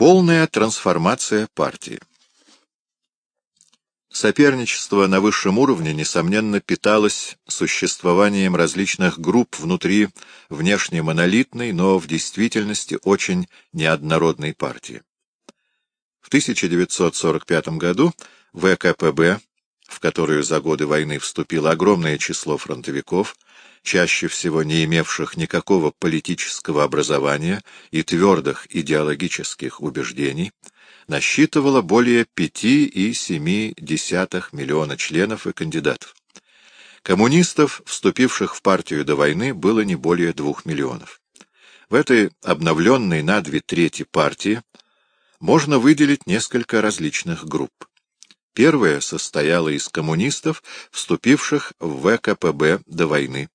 Полная трансформация партии. Соперничество на высшем уровне, несомненно, питалось существованием различных групп внутри внешне монолитной, но в действительности очень неоднородной партии. В 1945 году ВКПБ, в которую за годы войны вступило огромное число фронтовиков, чаще всего не имевших никакого политического образования и твердых идеологических убеждений, насчитывала более 5,7 миллиона членов и кандидатов. Коммунистов, вступивших в партию до войны, было не более двух миллионов. В этой обновленной на две трети партии можно выделить несколько различных групп. Первая состояла из коммунистов, вступивших в ВКПБ до войны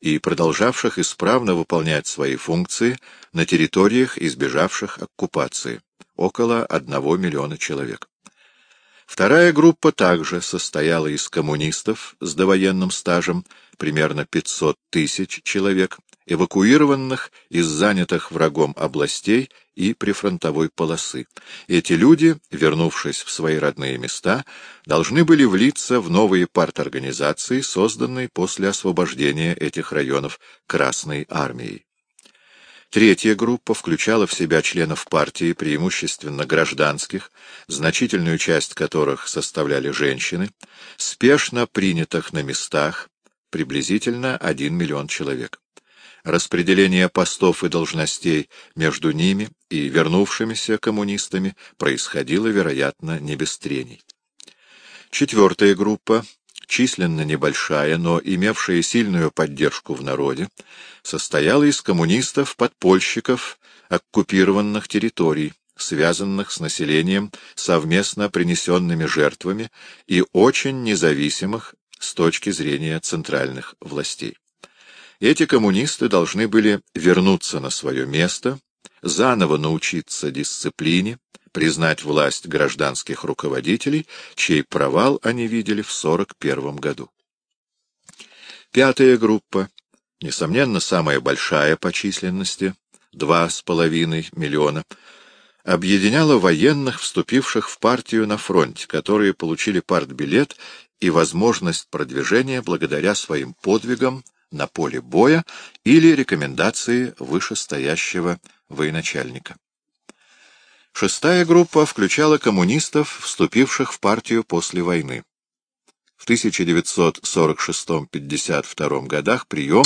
и продолжавших исправно выполнять свои функции на территориях, избежавших оккупации, около одного миллиона человек. Вторая группа также состояла из коммунистов с довоенным стажем, примерно 500 тысяч человек, эвакуированных из занятых врагом областей и прифронтовой полосы. Эти люди, вернувшись в свои родные места, должны были влиться в новые парторганизации, созданные после освобождения этих районов Красной армией. Третья группа включала в себя членов партии, преимущественно гражданских, значительную часть которых составляли женщины, спешно принятых на местах, приблизительно 1 миллион человек. Распределение постов и должностей между ними и вернувшимися коммунистами происходило, вероятно, не без трений. Четвертая группа, численно небольшая, но имевшая сильную поддержку в народе, состояла из коммунистов-подпольщиков оккупированных территорий, связанных с населением совместно принесенными жертвами и очень независимых с точки зрения центральных властей. Эти коммунисты должны были вернуться на свое место, заново научиться дисциплине, признать власть гражданских руководителей, чей провал они видели в 1941 году. Пятая группа, несомненно, самая большая по численности, 2,5 миллиона, объединяла военных, вступивших в партию на фронте, которые получили партбилет и возможность продвижения благодаря своим подвигам на поле боя или рекомендации вышестоящего военачальника. Шестая группа включала коммунистов, вступивших в партию после войны. В 1946-52 годах прием